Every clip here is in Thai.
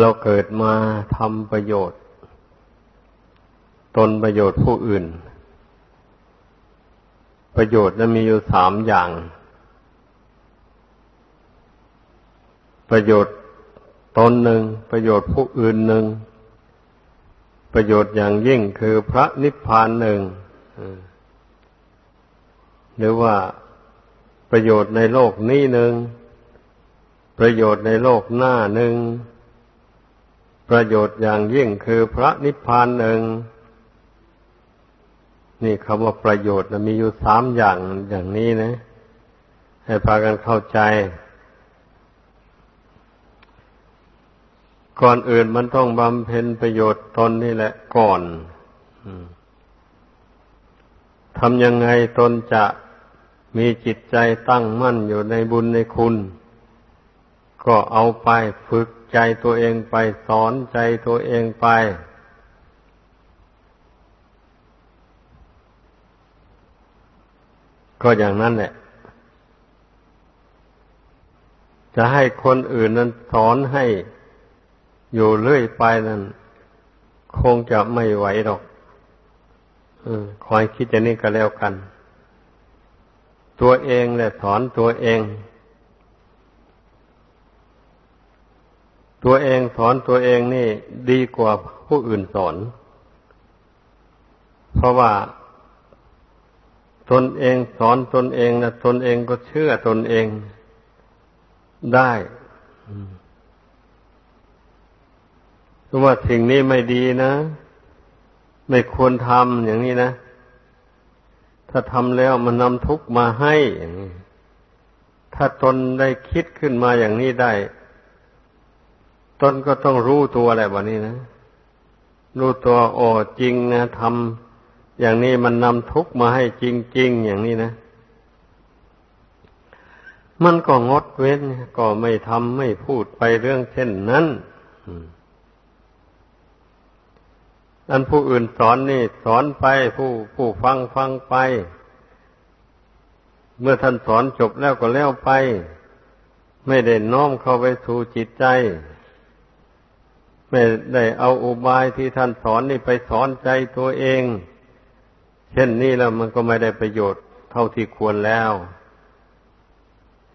เราเกิดมาทำประโยชน์ ตนประโยชน์ผู้อื่น ประโยชน์นั้นมีอยู่สามอย่าง ประโยชน์ตนหนึ่งประโยชน์ผู้อื่นหนึ่งประโยชน์อย่างยิ่งคือพระนิพพานหนึ่งหรือว่าประโยชน์ในโลกนี้หนึ่งประโยชน์ในโลกหน้าหนึ่ง ประโยชน์อย่างยิ่งคือพระนิพพานหนึ่ง นี่คำว่าประโยชน์มีอยู่สามอย่างอย่างนี้นะ ให้พากันเข้าใจ ก่อนอื่นมันต้องบำเพ็ญประโยชน์ตนนี่แหละก่อนทำยังไงตนจะมีจิตใจตั้งมั่นอยู่ในบุญในคุณ ก็เอาไปฝึกใจตัวเองไปสอนใจตัวเองไป ก็อย่างนั้นแหละ จะให้คนอื่นนั้นสอนให้อยู่เรื่อยไปนั้น คงจะไม่ไหวหรอกคอยคิดอย่างนี้ก็แล้วกัน ตัวเองแหละสอนตัวเอง ตัวเองสอนตัวเองนี่ดีกว่าผู้อื่นสอน เพราะว่า ตนเองสอนตนเองนะตนเองก็เชื่อตนเองได้ว่าสิ่งนี้ไม่ดีนะ ไม่ควรทำอย่างนี้นะ ถ้าทำแล้วมันนำทุกข์มาให้ ถ้าตนได้คิดขึ้นมาอย่างนี้ได้ ตนก็ต้องรู้ตัวแหละวันนี้นะ รู้ตัวโอ้จริงนะทำอย่างนี้มันนำทุกข์มาให้จริง ๆ อย่างนี้นะ มันก็งดเว้น ก็ไม่ทำไม่พูดไปเรื่องเช่นนั้นอันผู้อื่นสอนนี่ สอนไปผู้ผู้ฟังฟังไป เมื่อท่านสอนจบแล้วก็แล้วไป ไม่ได้น้อมเข้าไปสู่จิตใจ ไม่ได้เอาอุบายที่ท่านสอนนี่ไปสอนใจตัวเอง เช่นนี้แล้วมันก็ไม่ได้ประโยชน์เท่าที่ควรแล้ว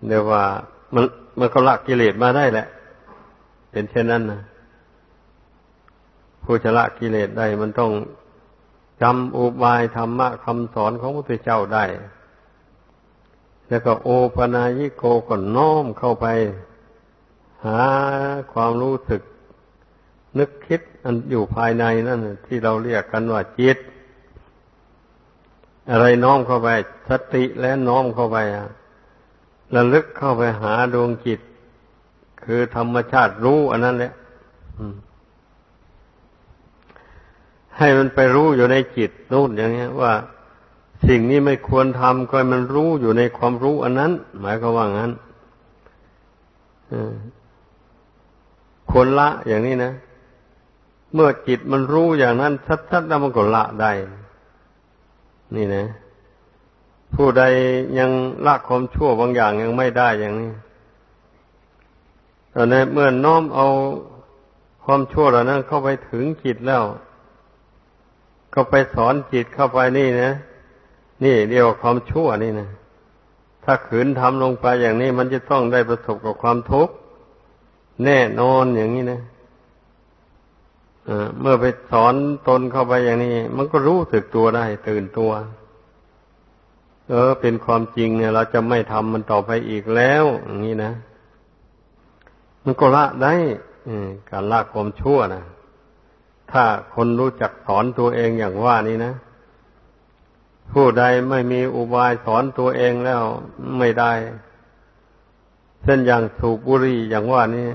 เดี๋ยวว่า มันมันก็ละกิเลสมาได้แหละ เป็นเช่นนั้นนะผู้ชละกิเลสได้มันต้องจำอุบายธรรมะคำสอนของพระพุทธเจ้าได้ แล้วก็โอปนายิโกก็น้อมเข้าไป หาความรู้สึก นึกคิดอันอยู่ภายในนั่นที่เราเรียกกันว่าจิต อะไรน้อมเข้าไป สติและน้อมเข้าไประลึกเข้าไปหาดวงจิต คือธรรมชาติรู้อันนั้นแหละให้มันไปรู้อยู่ในจิตนู่นอย่างเงี้ยว่าสิ่งนี้ไม่ควรทำก็มันรู้อยู่ในความรู้อันนั้น หมายก็ว่างั้นควรละอย่างนี้นะ เมื่อจิตมันรู้อย่างนั้นชัดๆแล้วมันก็ละได้ นี่นะ ผู้ใดยังละความชั่วบางอย่างยังไม่ได้อย่างนี้ตอนนี้เมื่อน้อมเอาความชั่วเหล่านั้นเข้าไปถึงจิตแล้ว ก็ไปสอนจิตเข้าไปนี่นะนี่เรียกว่าความชั่วนี่นะถ้าขืนทำลงไปอย่างนี้ มันจะต้องได้ประสบกับความทุกข์แน่นอนอย่างนี้นะ เมื่อไปสอนตนเข้าไปอย่างนี้ มันก็รู้สึกตัวได้ ตื่นตัว เออ เป็นความจริงเนี่ย เราจะไม่ทำมันต่อไปอีกแล้ว อย่างนี้นะมันก็ละได้การละความชั่วนะถ้าคนรู้จักสอนตัวเองอย่างว่านี้นะ ผู้ใดไม่มีอุบายสอนตัวเองแล้วไม่ได้ เช่นอย่างสูบบุหรี่อย่างว่านี้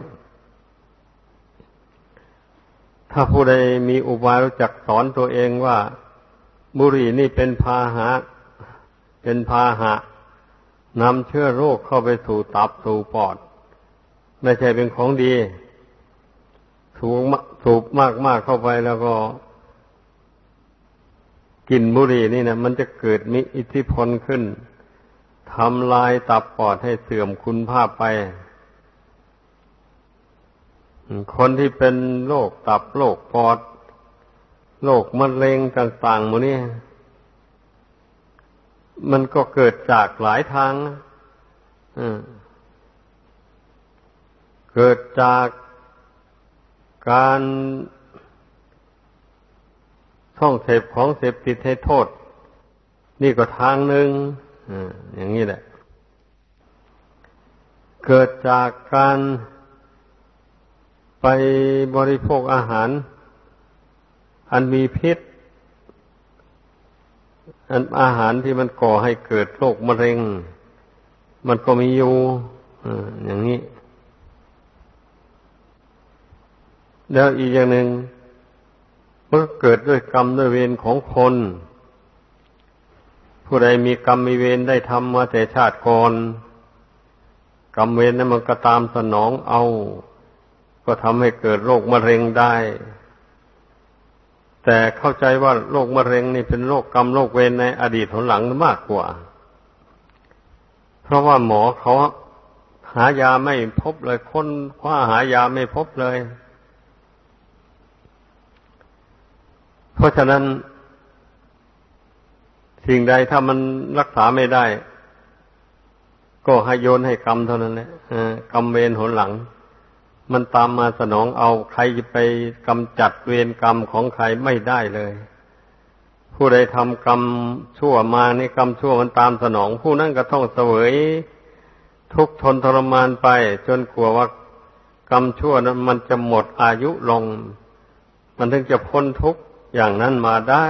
ถ้าผู้ใดมีอุบายรู้จักสอนตัวเองว่า บุหรี่นี่เป็นพาหะ เป็นพาหะนำเชื้อโรคเข้าไปสู่ตับสู่ปอด ไม่ใช่เป็นของดี สูงสูบมากมากเข้าไปแล้วก็กินบุหรี่นี่นะมันจะเกิดมีอิทธิพลขึ้นทำลายตับปอดให้เสื่อมคุณภาพไป คนที่เป็นโรคตับโรคปอดโรคมะเร็งต่างๆหมดนี่มันก็เกิดจากหลายทางเกิดจากการท่องเสพของเสพติดให้โทษ นี่ก็ทางหนึ่งอย่างนี้แหละ เกิดจากการ ไปบริโภคอาหาร อันมีพิษ อันอาหารที่มันก่อให้เกิดโรคมะเร็ง มันก็มีอยู่อย่างนี้ แล้วอีกอย่างหนึ่งมันก็เกิดด้วยกรรมด้วยเวรของคน ผู้ใดมีกรรมมีเวรได้ทำมาแต่ชาติก่อน กรรมเวรนั้นมันก็ตามสนองเอา ก็ทำให้เกิดโรคมะเร็งได้ แต่เข้าใจว่าโรคมะเร็งนี่เป็นโรคกรรมโรคเวรในอดีตหนหลังมากกว่า เพราะว่าหมอเขาหายาไม่พบเลยคนคว้าหายาไม่พบเลย เพราะฉะนั้น สิ่งใดถ้ามันรักษาไม่ได้ ก็ให้โยนให้กรรมเท่านั้นแหละกรรมเวรหนหลัง มันตามมาสนองเอาใครไปกำจัดเวรกรรมของใครไม่ได้เลย ผู้ใดทำกรรมชั่วมาในกรรมชั่วมันตามสนอง ผู้นั้นก็ต้องเสวย ทุกทนทรมานไป จนกลัวว่ากรรมชั่วนั้นมันจะหมดอายุลง มันถึงจะพ้นทุกอย่างนั้นมาได้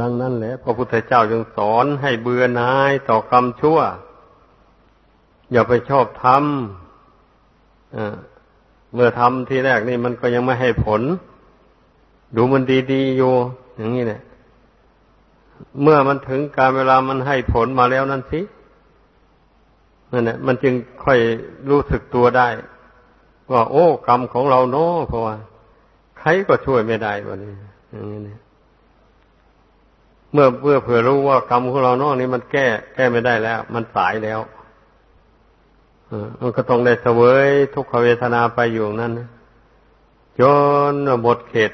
ดังนั้นแหละพระพุทธเจ้าจึงสอนให้เบื่อหน่ายต่อกรรมชั่ว อย่าไปชอบทำ เมื่อทำทีแรกนี่มันก็ยังไม่ให้ผล ดูมันดีๆอยู่อย่างนี้เนี่ยเมื่อมันถึงการเวลามันให้ผลมาแล้วนั่นสินั่นแหละมันจึงค่อยรู้สึกตัวได้ ว่า โอ้ กรรมของเราเนาะเพราะว่าใครก็ช่วยไม่ได้วันนี้อย่างนี้เนี่ยเมื่อเมื่อเผื่อรู้ว่ากรรมของเรานอกนี้มันแก้ แก้ไม่ได้แล้ว มันสายแล้ว มันก็ต้องได้เสวยทุกขเวทนาไปอยู่นั้นจนหมดเขต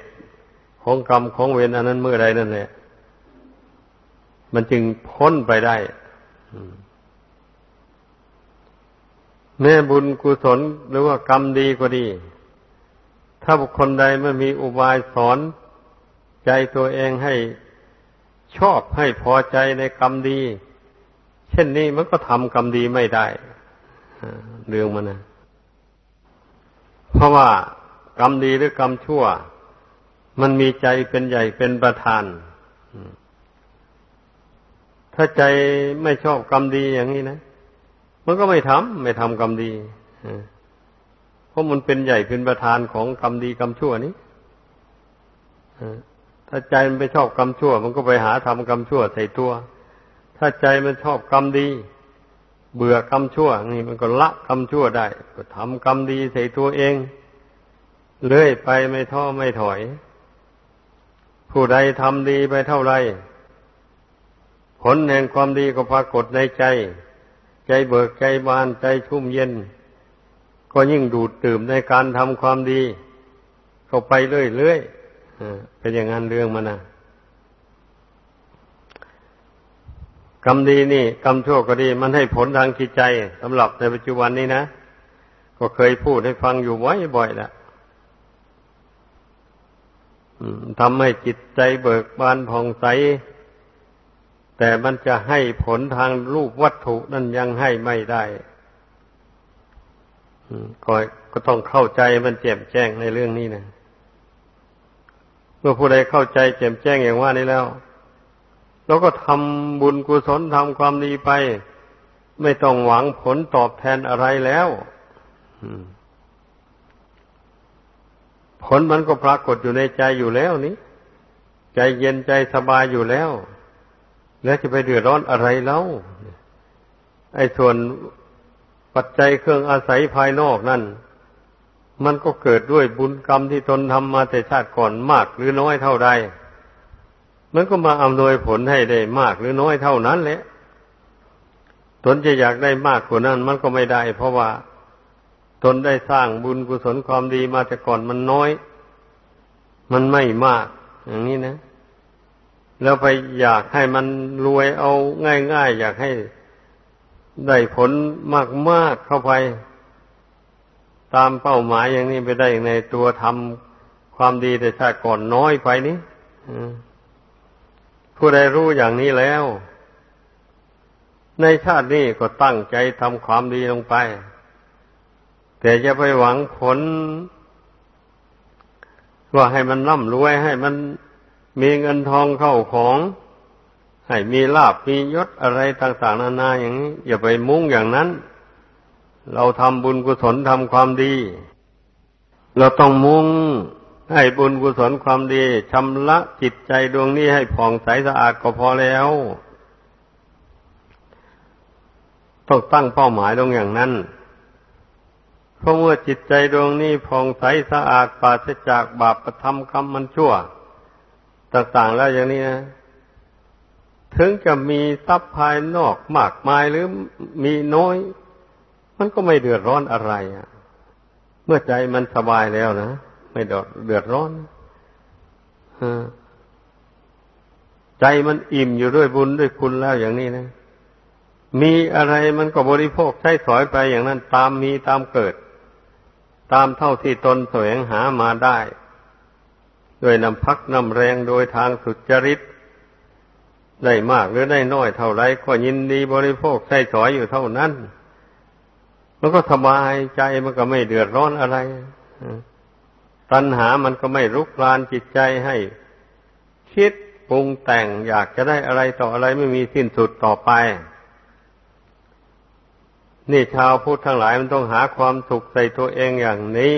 ของกรรมของเวรอันนั้นเมื่อใดนั่นแหละมันจึงพ้นไปได้แม่บุญกุศลหรือว่ากรรมดีก็ดี ถ้าบุคคลใดไม่มีอุบายสอน ใจตัวเองให้ชอบให้พอใจในกรรมดี เช่นนี้มันก็ทำกรรมดีไม่ได้ เรื่องมันนะเพราะว่ากรรมดีหรือกรรมชั่ว มันมีใจเป็นใหญ่เป็นประธาน ถ้าใจไม่ชอบกรรมดีอย่างนี้นะ มันก็ไม่ทำไม่ทำกรรมดีเพราะมันเป็นใหญ่เป็นประธานของกรรมดีกรรมชั่วนี้ถ้าใจมันไปชอบกรรมชั่ว มันก็ไปหาทำกรรมชั่วใส่ตัว ถ้าใจมันชอบกรรมดี เบื่อกรรมชั่ว นี่มันก็ละกรรมชั่วได้ ก็ทำกรรมดีใส่ตัวเอง เลื่อยไปไม่ท้อไม่ถอย ผู้ใดทำดีไปเท่าไร ผลแห่งความดีก็ปรากฏในใจ ใจเบิกใจบานใจชุ่มเย็น ก็ยิ่งดูดตื่มในการทำความดี เข้าไปเรื่อยๆเป็นอย่างนั้นเรื่องมันนะ กรรมดีนี่กรรมชั่วก็ดี มันให้ผลทางจิตใจสำหรับในปัจจุบันนี้นะ ก็เคยพูดให้ฟังอยู่ไว้บ่อยแล้วทำให้จิตใจเบิกบานผ่องใส แต่มันจะให้ผลทางรูปวัตถุนั่นยังให้ไม่ได้ก็ก็ต้องเข้าใจมันแจ่มแจ้งในเรื่องนี้นะเมื่อผู้ใดเข้าใจแจ่มแจ้งอย่างว่านี้แล้ว เราก็ทำบุญกุศลทำความดีไป ไม่ต้องหวังผลตอบแทนอะไรแล้วผลมันก็ปรากฏอยู่ในใจอยู่แล้วนี้ใจเย็นใจสบายอยู่แล้ว แล้วจะไปเดือดร้อนอะไรเล่าไอ้ส่วนปัจจัยเครื่องอาศัยภายนอกนั่นมันก็เกิดด้วยบุญกรรมที่ตนทำมาแต่ชาติก่อนมากหรือน้อยเท่าใด มันก็มาอำนวยผลให้ได้มากหรือน้อยเท่านั้นแหละตนจะอยากได้มากกว่านั้น มันก็ไม่ได้ เพราะว่าตนได้สร้างบุญกุศลความดีมาแต่ก่อนมันน้อย มันไม่มาก อย่างนี้นะ แล้วไปอยากให้มันรวยเอาง่ายๆ อยากให้ได้ผลมากๆเข้าไป ตามเป้าหมายอย่างนี้ไปได้ในตัวทำความดีแต่ชาติก่อนน้อยไปนี้ ผู้ใดรู้อย่างนี้แล้ว ในชาตินี้ก็ตั้งใจทำความดีลงไป แต่จะไปหวังผล ว่าให้มันร่ำรวยให้มันมีเงินทองเข้าของ ให้มีลาบมียศอะไรต่างๆนานาอย่างนี้ อย่าไปมุ่งอย่างนั้น เราทำบุญกุศลทำความดี เราต้องมุ่ง ให้บุญกุศลความดีชำระจิตใจดวงนี้ให้ผ่องใสสะอาดก็พอแล้วต้องตั้งเป้าหมายตรงอย่างนั้น เพราะเมื่อจิตใจดวงนี้ผ่องใสสะอาดปราศจากบาปประทำกรรมมันชั่วต่างๆแล้วอย่างนี้นะถึงจะมีทรัพย์ภายนอกมากมายหรือมีน้อย มันก็ไม่เดือดร้อนอะไรอะเมื่อใจมันสบายแล้วนะ ไม่เดือดร้อนใจมันอิ่มอยู่ด้วยบุญด้วยคุณแล้วอย่างนี้นะ มีอะไรมันก็บริโภคใช้สอยไปอย่างนั้น ตามมีตามเกิด ตามเท่าที่ตนแสวงหามาได้โดยนำพักนำแรงโดยทางสุจริต ได้มากหรือได้น้อยเท่าไรก็ยินดีบริโภคใช้สอยอยู่เท่านั้น มันก็สบายใจมันก็ไม่เดือดร้อนอะไร ตัณหามันก็ไม่รุกรานจิตใจให้ คิดปรุงแต่งอยากจะได้อะไรต่ออะไรไม่มีสิ้นสุดต่อไป นี่ชาวพุทธทั้งหลายมันต้องหาความสุขใส่ตัวเองอย่างนี้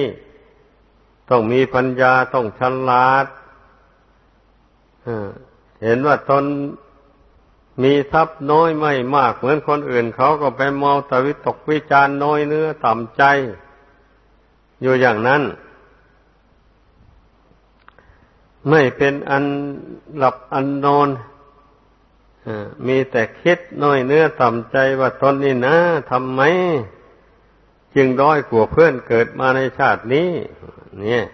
ต้องมีปัญญาต้องฉลาดเห็นว่าตนมีทรัพย์น้อยไม่มากเหมือนคนอื่นเขาก็ไปมองตวิตกวิจารน้อยเนื้อต่ำใจ อยู่อย่างนั้น ไม่เป็นอันหลับอันนอนมีแต่คิดน้อยเนื้อต่ำใจว่าตนนี่นะทำไม จึงด้อยกว่าเพื่อนเกิดมาในชาตินี้ เนี่ย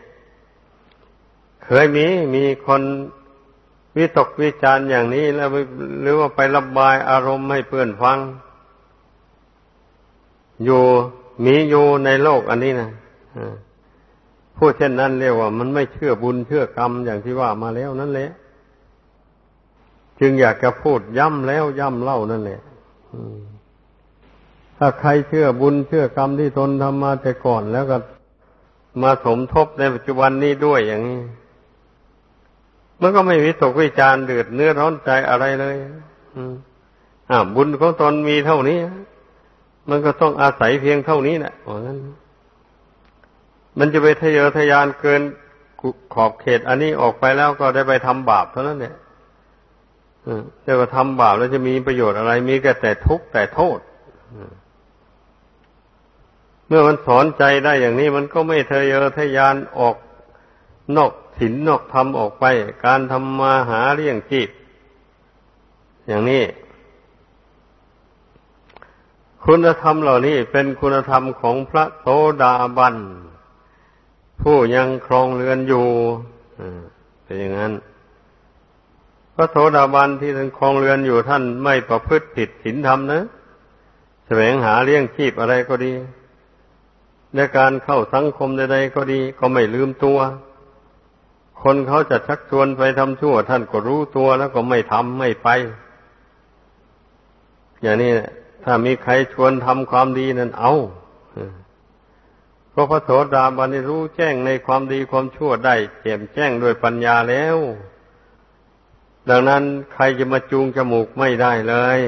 เคยมีมีคนวิตกวิจาร์อย่างนี้แล้วหรือว่าไประบายอารมณ์ให้เพื่อนฟัง อยู่มีอยู่ในโลกอันนี้นะพู ดเช่นนั้นเรียกว่า มันไม่เชื่อบุญเชื่อกรรมอย่างที่ว่ามาแล้วนั่นแหละ จึงอยากจะพูดย้ำแล้วย้ำเล่านั่นแหละถ้าใครเชื่อบุญเชื่อกรรมที่ตนทำมาแต่ก่อนแล้วก็มาสมทบในปัจจุบันนี้ด้วยอย่างนี้ มันก็ไม่วิตกวิจารเดือดเนื้อร้อนใจอะไรเลยอ่าบุญของตนมีเท่านี้ มันก็ต้องอาศัยเพียงเท่านี้แหละว่างั้น มันจะไปทะเยอทะยานเกินขอบเขต อันนี้ออกไปแล้วก็ได้ไปทำบาปเท่านั้นเนี่ยจะว่าทำบาปแล้วจะมีประโยชน์อะไร มีแค่แต่ทุกข์แต่โทษเมื่อมันสอนใจได้อย่างนี้ มันก็ไม่ทะเยอทะยานออกนอกศีลนอกธรรมออกไป การทำมาหาเลี้ยงจีบอย่างนี้ คุณธรรมเหล่านี้เป็นคุณธรรมของพระโสดาบัน ผู้ยังครองเรือนอยู่เป็นอย่างนั้น พระโสดาบันที่ท่านครองเรือนอยู่ท่านไม่ประพฤติผิดศีลธรรมนะแสวงหาเลี้ยงชีพอะไรก็ดีในการเข้าสังคมใดๆก็ดี ก็ไม่ลืมตัว คนเขาจะชักชวนไปทำชั่ว ท่านก็รู้ตัวแล้วก็ไม่ทำไม่ไป อย่างนี้ถ้ามีใครชวนทำความดีนั่นเอา เพราะพระโสดาบันรู้แจ้งในความดีความชั่วได้แจ่มแจ้งโดยปัญญาแล้ว ดังนั้นใครจะมาจูงจมูกไม่ได้เลย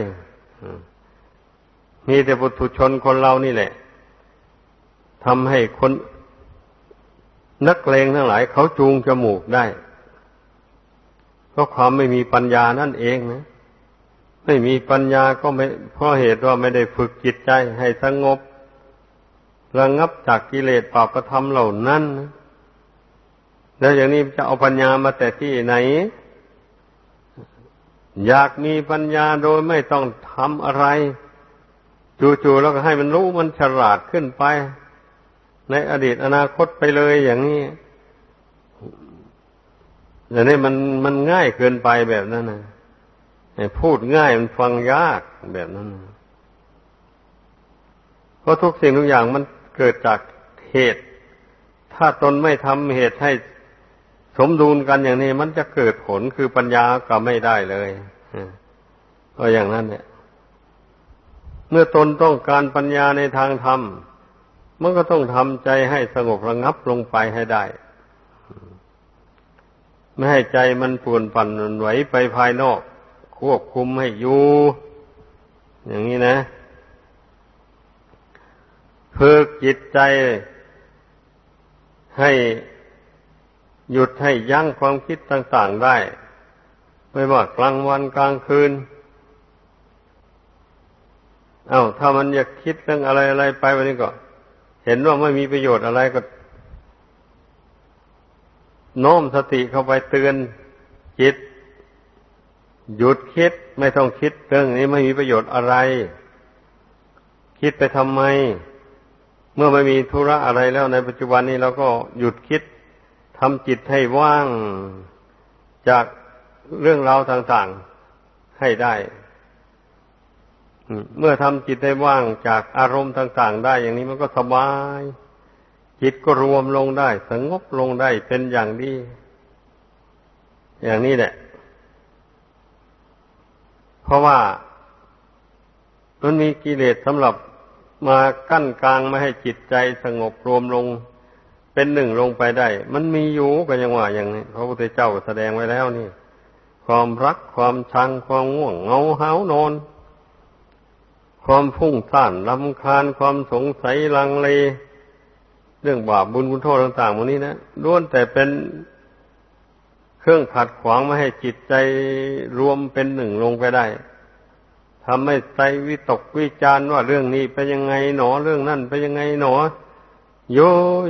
มีแต่ปุถุชนคนเรานี่แหละทำให้คนนักเลงทั้งหลาย เขาจูงจมูกได้ เพราะความไม่มีปัญญานั่นเองนะไม่มีปัญญาก็ไม่เพราะเหตุว่าไม่ได้ฝึกจิตใจให้สงบ ระงับจากกิเลสปาประธรรมเหล่านั้น แล้วอย่างนี้จะเอาปัญญามาแต่ที่ไหน อยากมีปัญญาโดยไม่ต้องทำอะไร จู่ๆแล้วก็ให้มันรู้มันฉลาดขึ้นไป ในอดีตอนาคตไปเลยอย่างนี้อย่างนี้มันมันง่ายเกินไปแบบนั้นนะพูดง่ายมันฟังยากแบบนั้นนะเพราะทุกสิ่งทุกอย่างมัน เกิดจากเหตุ ถ้าตนไม่ทำเหตุให้สมดุลกันอย่างนี้ มันจะเกิดผลคือปัญญาก็ไม่ได้เลยก็อย่างนั้นเนี่ย เมื่อตนต้องการปัญญาในทางธรรมมันก็ต้องทำใจให้สงบระงับลงไปให้ได้ ไม่ให้ใจมันป่วนปั่นไหวไปภายนอก ควบคุมให้อยู่อย่างนี้นะ ฝึกจิตใจให้หยุดให้ยั้งความคิดต่างๆได้ ไม่ว่ากลางวันกลางคืน เอา้าถ้ามันอยากคิดเรื่องอะไรอะไรไปวันนี้ก็เห็นว่าไม่มีประโยชน์อะไรก็ โน้มสติเข้าไปเตือนจิต หยุดคิดไม่ต้องคิดเรื่องนี้ไม่มีประโยชน์อะไร คิดไปทำไม เมื่อไม่มีธุระอะไรแล้วในปัจจุบันนี้เราก็หยุดคิดทำจิตให้ว่างจากเรื่องราวต่างๆให้ได้ เมื่อทำจิตได้ว่างจากอารมณ์ต่าง ๆ ได้ อย่างนี้มันก็สบาย จิตก็รวมลงได้ สงบลงได้เป็นอย่างดี อย่างนี้แหละ เพราะว่ามันมีกิเลสสำหรับ มากั้นกลางไม่ให้จิตใจสงบรวมลงเป็นหนึ่งลงไปได้ มันมีอยู่ก็ยังว่าอย่างนี้พระพุทธเจ้าแสดงไว้แล้วนี่ ความรักความชังความง่วงเงาหานอน ความฟุ้งซ่านลำคาญความสงสัยลังเล เรื่องบาปบุญคุณโทษต่างๆพวกนี้นะล้วนแต่เป็นเครื่องขัดขวางไม่ให้จิตใจรวมเป็นหนึ่งลงไปได้ ทำให้ใจวิตกวิจารว่าเรื่องนี้เป็นยังไงหนอเรื่องนั้นเป็นยังไงหนอ โย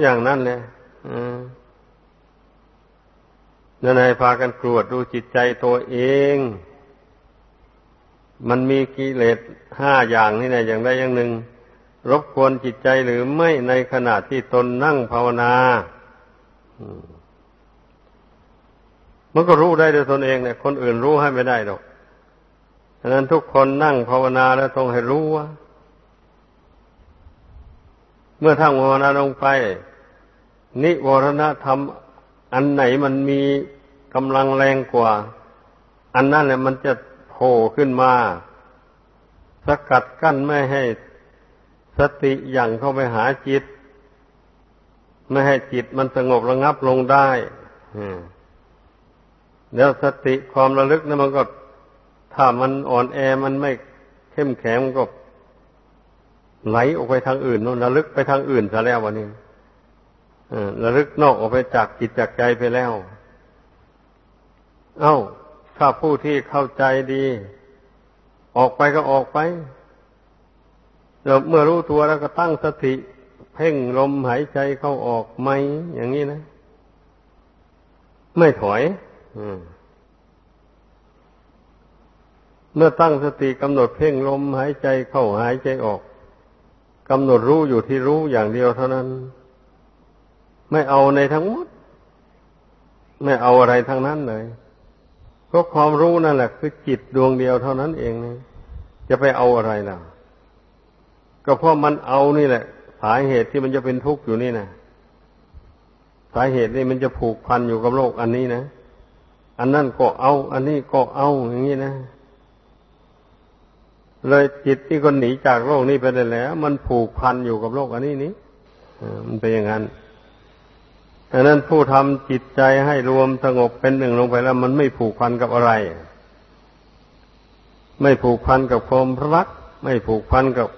อย่างนั้นเลยนั่นให้พากันกรวดดูจิตใจตัวเอง มันมีกิเลสห้าอย่างนี่นะอย่างใดอย่างหนึ่ง รบกวนจิตใจหรือไม่ในขณะที่ตนนั่งภาวนามันก็รู้ได้โดยตนเองเนี่ยคนอื่นรู้ให้ไม่ได้หรอก ดังนั้นทุกคนนั่งภาวนาแล้วต้องให้รู้ว่า เมื่อทั้งภาวนาลงไป นิวรณธรรม อันไหนมันมีกำลังแรงกว่า อันนั้นแหละมันจะโผล่ขึ้นมา สกัดกั้นไม่ให้สติอย่างเข้าไปหาจิต ไม่ให้จิตมันสงบระงับลงได้แล้วสติความระลึกนั้นมันก็ ถ้ามันอ่อนแอมันไม่เข้มแข็งมันก็ไหลออกไปทางอื่นนู่นระลึกไปทางอื่นซะแล้ววันนี้ระลึกนอกออกไปจากจิตจากใจไปแล้ว เอา้า ถ้าผู้ที่เข้าใจดี ออกไปก็ออกไปเราเมื่อรู้ตัวแล้วก็ตั้งสติ เพ่งลมหายใจเข้าออกไหมอย่างนี้นะ ไม่ถอย อืม เมื่อตั้งสติกำหนดเพ่งลมหายใจเข้าหายใจออกกำหนดรู้อยู่ที่รู้อย่างเดียวเท่านั้น ไม่เอาในทั้งหมด ไม่เอาอะไรทั้งนั้นเลยก็ความรู้นั่นแหละคือจิตดวงเดียวเท่านั้นเองนะจะไปเอาอะไรล่ะ ก็เพราะมันเอานี่แหละ สาเหตุที่มันจะเป็นทุกข์อยู่นี่นะสาเหตุนี่มันจะผูกพันอยู่กับโลกอันนี้นะ อันนั่นก็เอา อันนี้ก็เอาอย่างนี้นะ เลยจิตที่คนหนีจากโลกนี้ไปได้แล้ว มันผูกพันอยู่กับโลกอันนี้นี้มันเป็นอย่างนั้นดังนั้นผู้ทำจิตใจให้รวมสงบเป็นหนึ่งลงไปแล้ว มันไม่ผูกพันกับอะไร ไม่ผูกพันกับความรัก ไม่ผูกพันกับ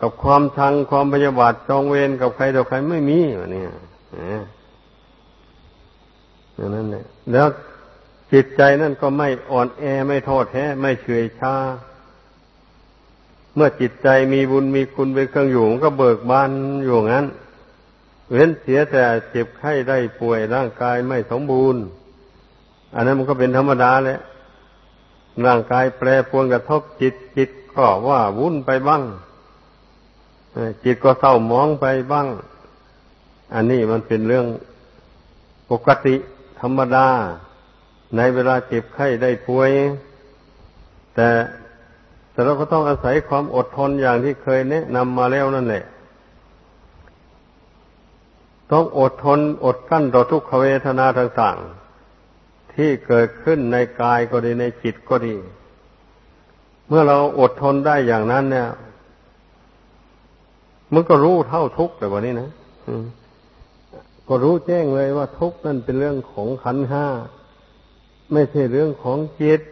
กับความชังความพยาบาทจองเวรกับใครต่อใครไม่มีวะเนี่ยอย่างนั้นเนี่ยแล้วจิตใจนั่นก็ไม่อ่อนแอไม่โทษแท้ไม่เฉยชา เมื่อจิตใจมีบุญมีคุณเป็นเครื่องอยู่มันก็เบิกบานอยู่งั้น เว้นเสียแต่เจ็บไข้ได้ป่วยร่างกายไม่สมบูรณ์ อันนั้นมันก็เป็นธรรมดาแหละร่างกายแปรปรวนกระทบจิตจิตก็ว่าวุ่นไปบ้างจิตก็เศร้าหมองไปบ้าง อันนี้มันเป็นเรื่องปกติธรรมดา ในเวลาเจ็บไข้ได้ป่วย แต่ แต่เราก็ต้องอาศัยความอดทนอย่างที่เคยแนะนำมาแล้วนั่นแหละ ต้องอดทนอดกั้นต่อทุกขเวทนาต่างๆ ที่เกิดขึ้นในกายก็ดีในจิตก็ดี เมื่อเราอดทนได้อย่างนั้นเนี่ยมันก็รู้เท่าทุกข์แต่วันนี้นะก็รู้แจ้งเลยว่าทุกข์นั่นเป็นเรื่องของขันห้า ไม่ใช่เรื่องของจิต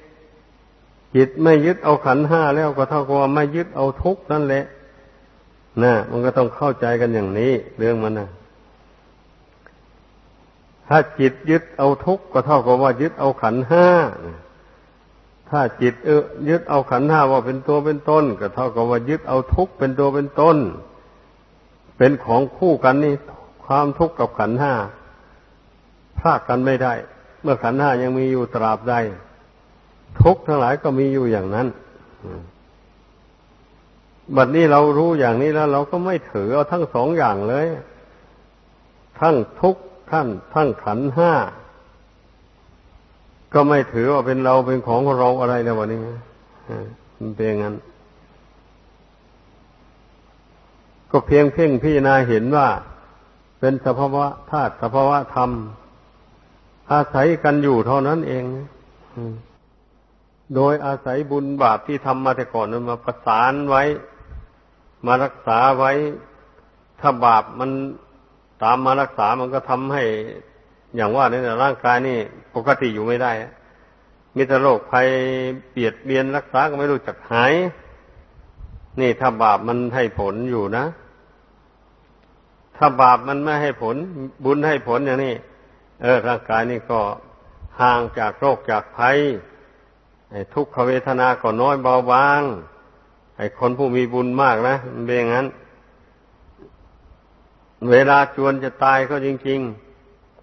จิตไม่ยึดเอาขันห้าแล้วก็เท่ากับว่าไม่ยึดเอาทุกนั่นแหละนะมันก็ต้องเข้าใจกันอย่างนี้ เรื่องมันนะถ้าจิตยึดเอาทุกก็เท่ากับว่ายึดเอาขันห้าถ้าจิตเออยึดเอาขันห้าว่าเป็นตัวเป็นต้นก็เท่ากับว่ายึดเอาทุกเป็นตัวเป็นต้นเป็นของคู่กันนี่ ความทุกข์กับขันห้าพลากกันไม่ได้ เมื่อขันห้ายังมีอยู่ตราบใด ทุกทั้งหลายก็มีอยู่อย่างนั้นบัดนี้เรารู้อย่างนี้แล้ว เราก็ไม่ถือเอาทั้งสองอย่างเลย ทั้งทุกท่านทั้งขันห้า ก็ไม่ถือว่าเป็นเราเป็นของเราอะไรแล้ววันนี้มันเป็นอย่างนั้น ก็เพียงเพ่งพี่นาเห็นว่า เป็นสภาวะธาตุสภาวะธรรม อาศัยกันอยู่เท่านั้นเอง อืม โดยอาศัยบุญบาปที่ทำมาแต่ก่อนนั้นมาประสานไว้ มารักษาไว้ ถ้าบาปมันตามมารักษามันก็ทำให้อย่างว่าเนี่ยร่างกายนี่ปกติอยู่ไม่ได้มีแต่โรคภัยเปียดเบียนรักษาก็ไม่รู้จักหาย นี่ถ้าบาปมันให้ผลอยู่นะ ถ้าบาปมันไม่ให้ผล บุญให้ผลอย่างนี้ เออ ร่างกายนี่ก็ห่างจากโรคจากภัย ทุกขเวทนาก็น้อยเบาบาง ไอ้คนผู้มีบุญมากนะมันเป็นอย่างนั้น เวลาจวนจะตายก็จริง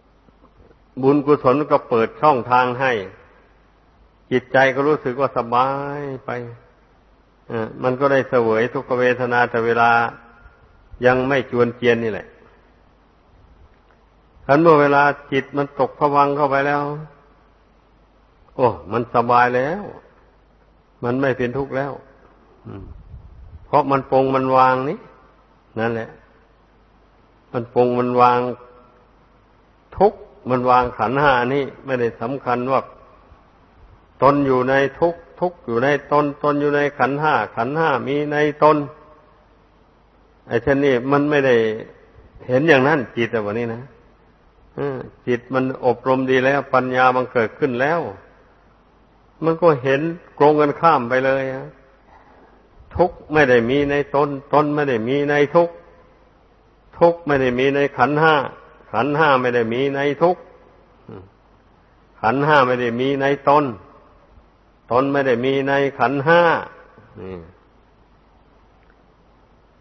ๆ บุญกุศลก็เปิดช่องทางให้ จิตใจก็รู้สึกว่าสบายไปมันก็ได้เสวยทุกขเวทนาแต่เวลายังไม่จวนเจียนนี่แหละทันเมื่อเวลาจิตมันตกผวังเข้าไปแล้ว โอ้มันสบายแล้ว มันไม่เป็นทุกข์แล้วเพราะมันปรงมันวางนี่นั่นแหละ มันปรงมันวางทุกข์มันวางขันหานี่ไม่ได้สำคัญว่าตนอยู่ในทุกข์ทุกข์อยู่ในตนตนอยู่ในขันห้าขันห้ามีในตนไอ้เช่นนี้มันไม่ได้เห็นอย่างนั้นจิตแต่วันนี้นะจิตมันอบรมดีแล้ว ปัญญามันเกิดขึ้นแล้ว มันก็เห็นโกงกันข้ามไปเลยทุกไม่ได้มีในตนตนไม่ได้มีในทุกทุกไม่ได้มีในขันห้าขันห้าไม่ได้มีในทุกขันห้าไม่ได้มีในตนตนไม่ได้มีในขันห้า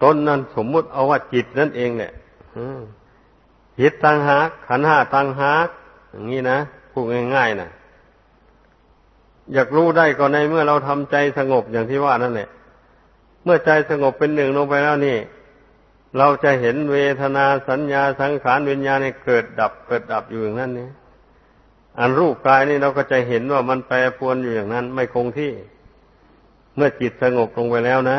ตนนั้นสมมุติเอาว่าจิตนั่นเองแหละจิตตังหากขันห้าตังหากอย่างนี้นะพูดง่ายๆนะ อยากรู้ได้ก็ในเมื่อเราทำใจสงบอย่างที่ว่านั่นแหละ เมื่อใจสงบเป็นหนึ่งลงไปแล้วนี่ เราจะเห็นเวทนาสัญญาสังขารวิญญาณเกิดดับเกิดดับอยู่อย่างนั้นนี่อันรูปกายนี่เราก็จะเห็นว่ามันแปรปรวนอยู่อย่างนั้น ไม่คงที่ เมื่อจิตสงบลงไปแล้วนะ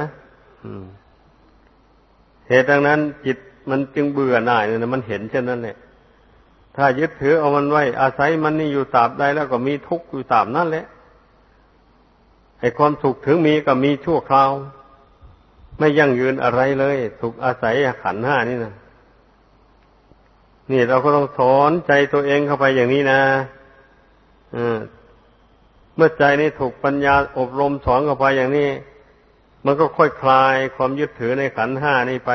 เหตุดังนั้น จิตมันจึงเบื่อหน่ายเนี่ยมันเห็นเช่นนั้นเนี่ยถ้ายึดถือเอามันไว้อาศัยมันนี่อยู่ตราบใดแล้วก็มีทุกข์อยู่ตราบนั่นแหละ อ้ความสุขถึงมีก็มีชั่วคราว ไม่ยั่งยืนอะไรเลยถูกอาศัยขันห้านี่นะนี่เราก็ต้องสอนใจตัวเองเข้าไปอย่างนี้นะเมื่อใจนี้ถูกปัญญาอบรมสอนเข้าไปอย่างนี้ มันก็ค่อยคลายความยึดถือในขันห้านี่ไป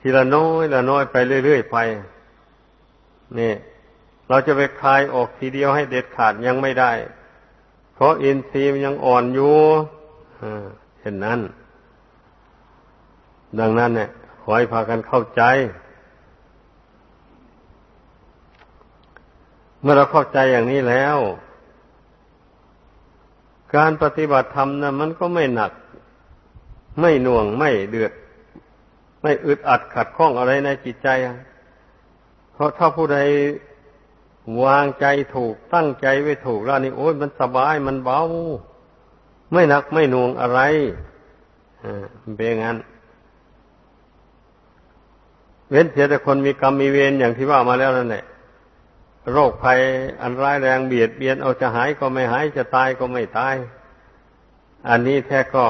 ทีละน้อยละน้อยไปเรื่อยๆไป นี่ เราจะไปคลายออกทีเดียวให้เด็ดขาดยังไม่ได้ เพราะอินทรีย์มันยังอ่อนอยู่เห็นนั้น ดังนั้นเนี่ยขอให้พากันเข้าใจ เมื่อเราเข้าใจอย่างนี้แล้ว การปฏิบัติธรรมนะมันก็ไม่หนัก ไม่หน่วงไม่เดือด ไม่อึดอัดขัดข้องอะไรในจิตใจ เพราะถ้าผู้ใด วางใจถูกตั้งใจไว้ถูกแล้วนี่โอ้ยมันสบายมันเบา ไม่หนักไม่หน่วงอะไรอ่าเป็นงั้น เว้นเสียแต่คนมีกรรมมีเวรอย่างที่ว่ามาแล้วนั่นแหละโรคภัยอันร้ายแรงเบียดเบียนเอาจะหายก็ไม่หายจะตายก็ไม่ตาย อันนี้แท้ก็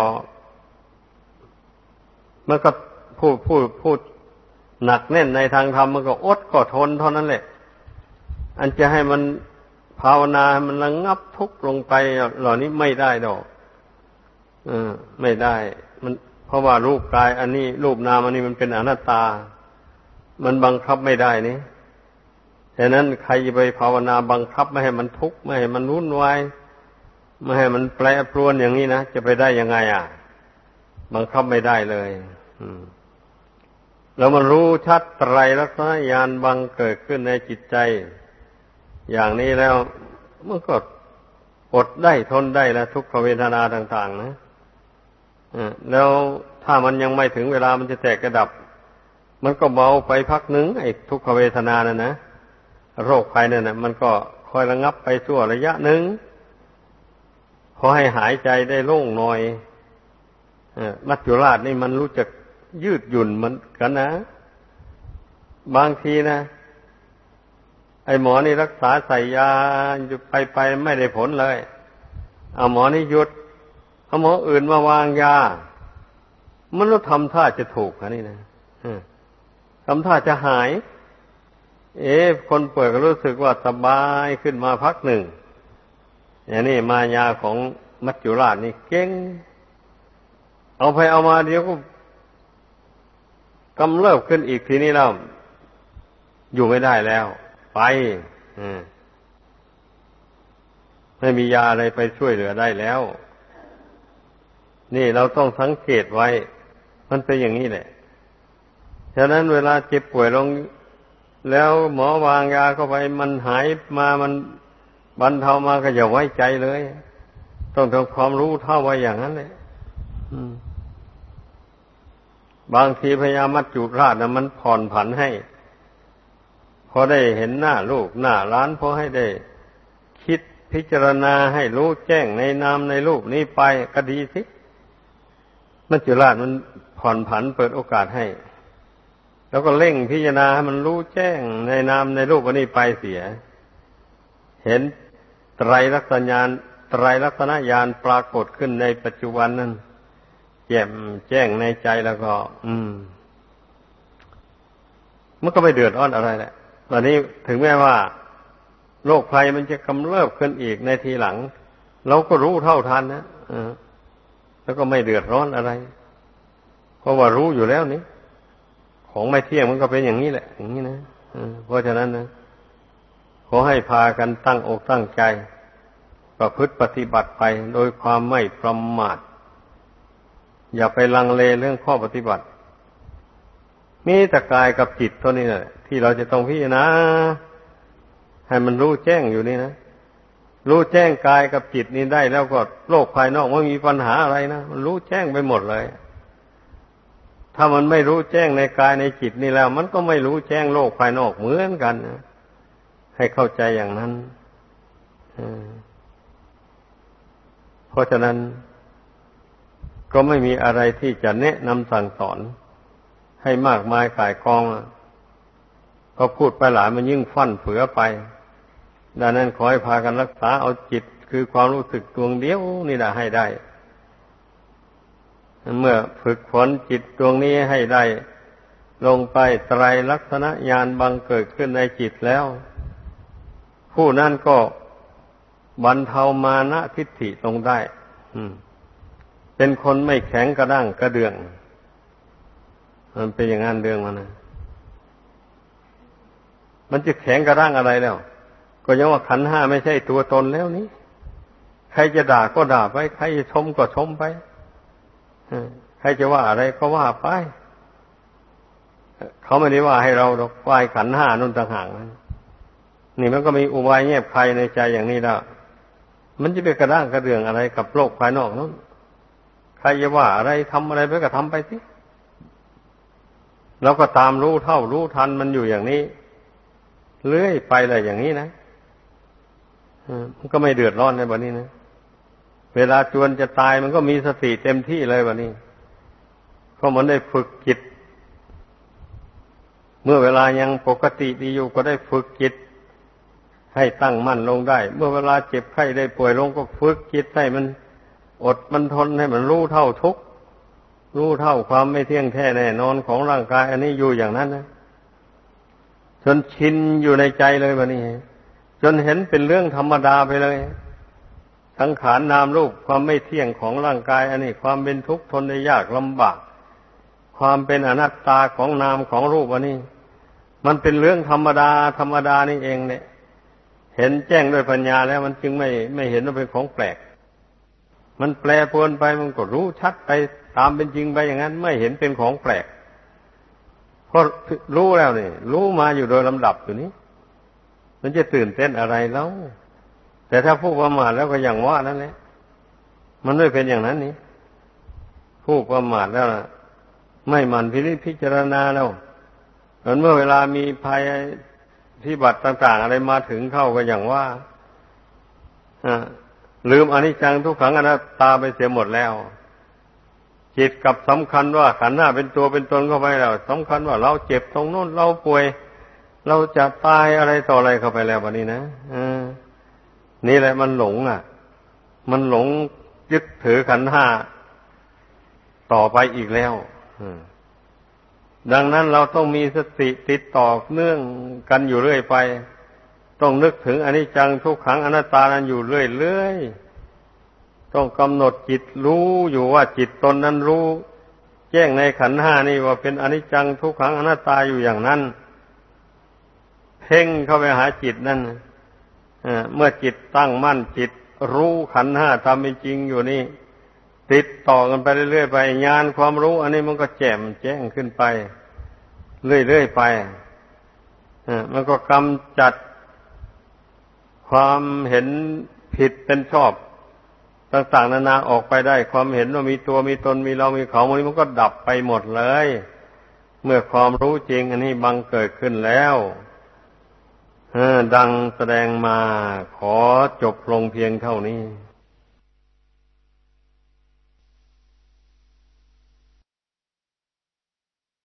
มันก็พูดพูดพูดหนักแน่นในทางธรรมมันก็อดก็ทนเท่านั้นแหละ อันจะให้มันภาวนามันระงงับทุกข์ลงไปเหล่านี้ไม่ได้ดอกอไม่ได้ มัน เพราะว่ารูปกาย อันนี้รูปนามอันนี้มันเป็นอนัตตา มันบังคับไม่ได้นี่ฉะนั้นใครจะไปภาวนาบังคับไม่ให้มันทุกข์ไม่ให้มันวุ่นวายไม่ให้มันแปรปรวนอย่างนี้นะจะไปได้ยังไง อะ บังคับไม่ได้เลยอืมแล้วมันรู้ชัดไตรลักษณญาณบังเกิดขึ้นในจิตใจ อย่างนี้แล้วเมันก็อดได้ทนได้แล้วทุกขเวทนาต่าง ๆ นะแล้วถ้ามันยังไม่ถึงเวลามันจะแตกกระดับ มันก็เบาไปพักหนึ่งไอ้ทุกขเวทนานะนะโรคภัยนั่นนะมันก็คอยระงับไปชั่วระยะหนึ่งพอให้หายใจได้โล่งหน่อยมัจจุราชนี่มันรู้จักยืดหยุ่นมันกันนะ บางทีนะ ไอหมอนี่รักษาใส่ยาอยู่ไปไปไม่ได้ผลเลย เอาหมอนี่หยุดเอาหมออื่นมาวางยา มันรู้ทำท่าจะถูกอะนี่นะทำท่าจะหาย เอ๊คนป่วยก็รู้สึกว่าสบายขึ้นมาพักหนึ่ง อย่างนี้มายาของมัจจุราชนี่เก่ง เอาไปเอามาเดี๋ยวก็กำเริบขึ้นอีกทีนี้แล้วอยู่ไม่ได้แล้ว ไปไม่มียาอะไรไปช่วยเหลือได้แล้ว นี่เราต้องสังเกตไว้ มันเป็นอย่างนี้แหละ ฉะนั้นเวลาเจ็บป่วยลง แล้วหมอวางยาเข้าไป มันหายมามันบรรเทามาก็อย่าไว้ใจเลย ต้องทำความรู้เท่าไว้อย่างนั้นเลยบางทีพญามัจจุราชนะมันผ่อนผันให้ พอได้เห็นหน้าลูกหน้าล้านพอให้ได้ คิดพิจารณาให้รู้แจ้งในนามในรูปนี้ไปก็ดีสิมัจจุราชมันผ่อนผันเปิดโอกาสให้ แล้วก็เร่งพิจารณาให้มันรู้แจ้งในนามในรูปนี้ไปเสีย เห็นไตรลักษณญานไตรลักษณญาณปรากฏขึ้นในปัจจุบันนั้นแจ่มแจ้งในใจแล้วก็ อืมมันก็ไม่เดือดร้อนอะไรแหละ ตอนนี้ถึงแม้ว่าโรคภัยมันจะกำเริบขึ้นอีกในทีหลัง เราก็รู้เท่าทันนะแล้วก็ไม่เดือดร้อนอะไร เพราะว่ารู้อยู่แล้วนี่ของไม่เที่ยงมันก็เป็นอย่างนี้แหละ อย่างนี้นะเพราะฉะนั้นนะขอให้พากันตั้งอกตั้งใจ ประพฤติปฏิบัติไปโดยความไม่ประมาท อย่าไปลังเลเรื่องข้อปฏิบัติ มีแต่กายกับจิตเท่านี้แหละ ที่เราจะต้องพิจารณาให้มันรู้แจ้งอยู่นี่นะรู้แจ้งกายกับจิตนี้ได้แล้วก็โลกภายนอกไม่มีปัญหาอะไรนะมันรู้แจ้งไปหมดเลย ถ้ามันไม่รู้แจ้งในกายในจิตนี่แล้ว มันก็ไม่รู้แจ้งโลกภายนอกเหมือนกันนะให้เข้าใจอย่างนั้นเพราะฉะนั้น ก็ไม่มีอะไรที่จะแนะนำสั่งสอน ให้มากมายกายกอง พอพูดไปหลายมันยิ่งฟั่นเฟือไป ดังนั้นขอให้พากันรักษาเอาจิตคือความรู้สึกดวงเดียวนี่แหละให้ได้ เมื่อฝึกฝนจิตดวงนี้ให้ได้ ลงไปไตรลักษณะญาณบังเกิดขึ้นในจิตแล้ว ผู้นั้นก็บรรเทามานะทิฏฐิลงได้เป็นคนไม่แข็งกระด้างกระเดือง มันเป็นอย่างนั้นเรื่องมันนะ มันจะแข็งกระด้างอะไรแล้ว ก็ยังว่าขันห้าไม่ใช่ตัวตนแล้วนี้ ใครจะด่าก็ด่าไป ใครจะชมก็ชมไปใครจะว่าอะไรก็ว่าไปเขาไม่ได้ว่าให้เราดอกวาขันห้านุ่นต่างหากนี่มันก็มีอุบายเงียบใครในใจอย่างนี้แล้วมันจะไปกระด้างกระเดืองอะไรกับโลกภายนอกนั้นใครจะว่าอะไรทำอะไรไปก็ทำไปสิเราก็ตามรู้เท่ารู้ทันมันอยู่อย่างนี้ เลื่อยไปเลยอย่างนี้นะมันก็ไม่เดือดร้อนในวันนี้นะ เวลาจวนจะตายมันก็มีสติเต็มที่เลยวันนี้ เพราะมันได้ฝึกจิต เมื่อเวลายังปกติดีอยู่ก็ได้ฝึกจิต ให้ตั้งมั่นลงได้ เมื่อเวลาเจ็บไข้ได้ป่วยลงก็ฝึกจิตให้มันอดมันทนให้มันรู้เท่าทุกข์รู้เท่าความไม่เที่ยงแท้แน่นอนของร่างกาย อันนี้อยู่อย่างนั้นนะ จนชินอยู่ในใจเลยวันนี้ จนเห็นเป็นเรื่องธรรมดาไปเลยสังขารนามรูปความไม่เที่ยงของร่างกาย อันนี้ความเป็นทุกข์ทนได้ยากลำบาก ความเป็นอนัตตาของนามของรูปอันนี้ มันเป็นเรื่องธรรมดา ธรรมดานี่เองเนี่ย เห็นแจ้งด้วยปัญญาแล้ว มันจึงไม่ไม่เห็นว่าเป็นของแปลก มันแปรปรวนไปมันก็รู้ชัดไปตามเป็นจริงไปอย่างนั้น ไม่เห็นเป็นของแปลก เพราะรู้แล้วนี่รู้มาอยู่โดยลำดับอยู่นี้มันจะตื่นเต้นอะไรแล้ว แต่ถ้าผู้ประมาทแล้วก็อย่างว่านั่นแหละมันไม่เป็นอย่างนั้นนี่ผู้ประมาทแล้วนะไม่มันพิริพิจารณาแล้วเมื่อเวลามีภัยที่บัตรต่าง ๆ อะไรมาถึงเข้าก็อย่างว่าลืมอนิจจังทุกขังอนัตตาไปเสียหมดแล้ว จิตกับสำคัญว่าขันห้าเป็นตัวเป็นตนเข้าไปแล้วสำคัญว่าเราเจ็บตรงโน้นเราป่วย เราจะตายอะไรต่ออะไรเข้าไปแล้ววันนี้นะนี่แหละมันหลง อะ มันหลงยึดถือขันห้าต่อไปอีกแล้วดังนั้นเราต้องมีสติติดต่อเนื่องกันอยู่เรื่อยไป ต้องนึกถึงอนิจจังทุกขังอนัตตานั้นอยู่เรื่อยๆ ต้องกำหนดจิตรู้อยู่ว่าจิตตนนั้นรู้ แจ้งในขันห้านี่ว่าเป็นอนิจจังทุกขังอนัตตาอยู่อย่างนั้น เพ่งเข้าไปหาจิตนั่นเมื่อจิตตั้งมั่นจิตรู้ขันห้าทำเป็นจริงอยู่นี่ ติดต่อกันไปเรื่อยๆไปญาณความรู้ อันนี้มันก็แจ่มแจ้งขึ้นไป เรื่อยๆไปมันก็กำจัดความเห็นผิดเป็นชอบ ต่างๆนานาออกไปได้ ความเห็นว่ามีตัวมีตนมีเรามีเขามันนี้มันก็ดับไปหมดเลย เมื่อความรู้จริง อันนี้บังเกิดขึ้นแล้วดังแสดงมาขอจบลงเพียงเท่านี้